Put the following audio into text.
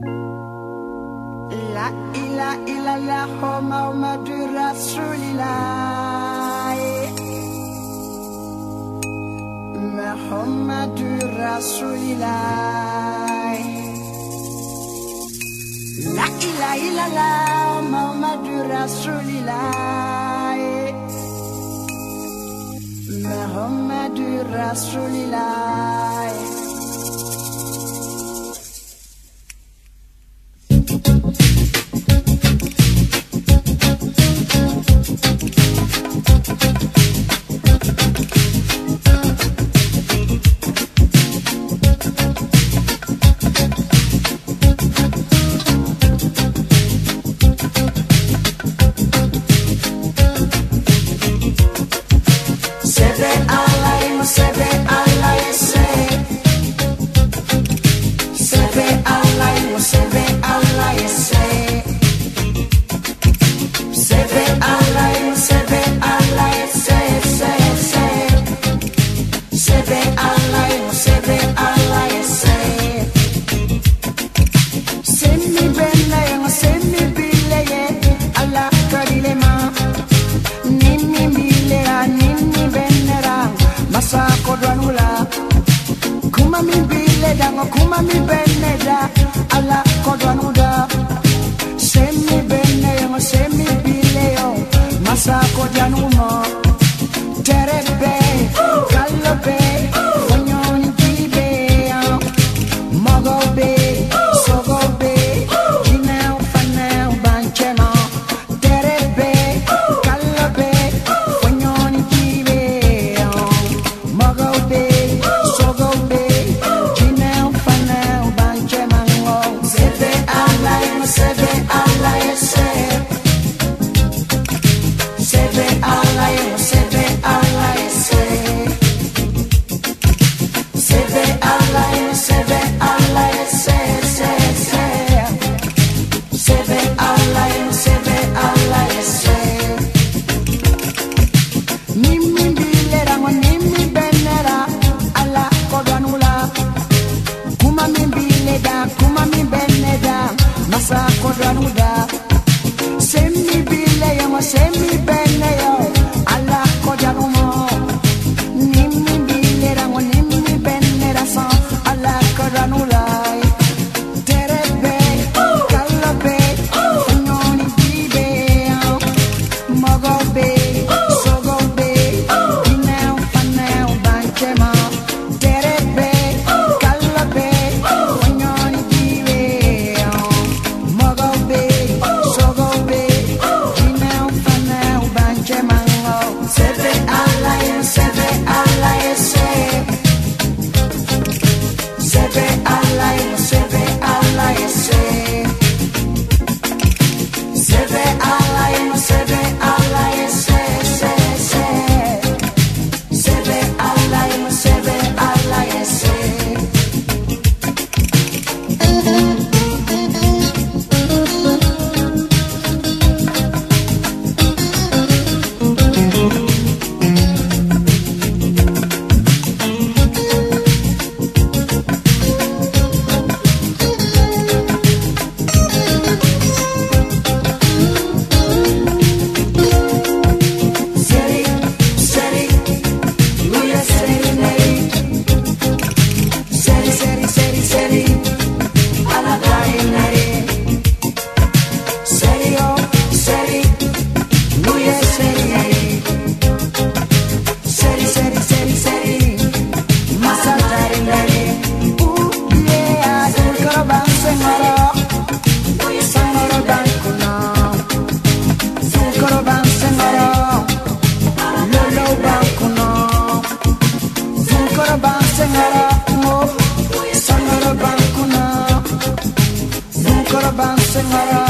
La ila ila la homa umadu rasulillah Muhammadu rasulillah La ila ila la homa umadu rasulillah Muhammadu rasulillah Online, online. Kangokuma mi beneda sakondranoda semi bile ya masemi bene yo tomorrow.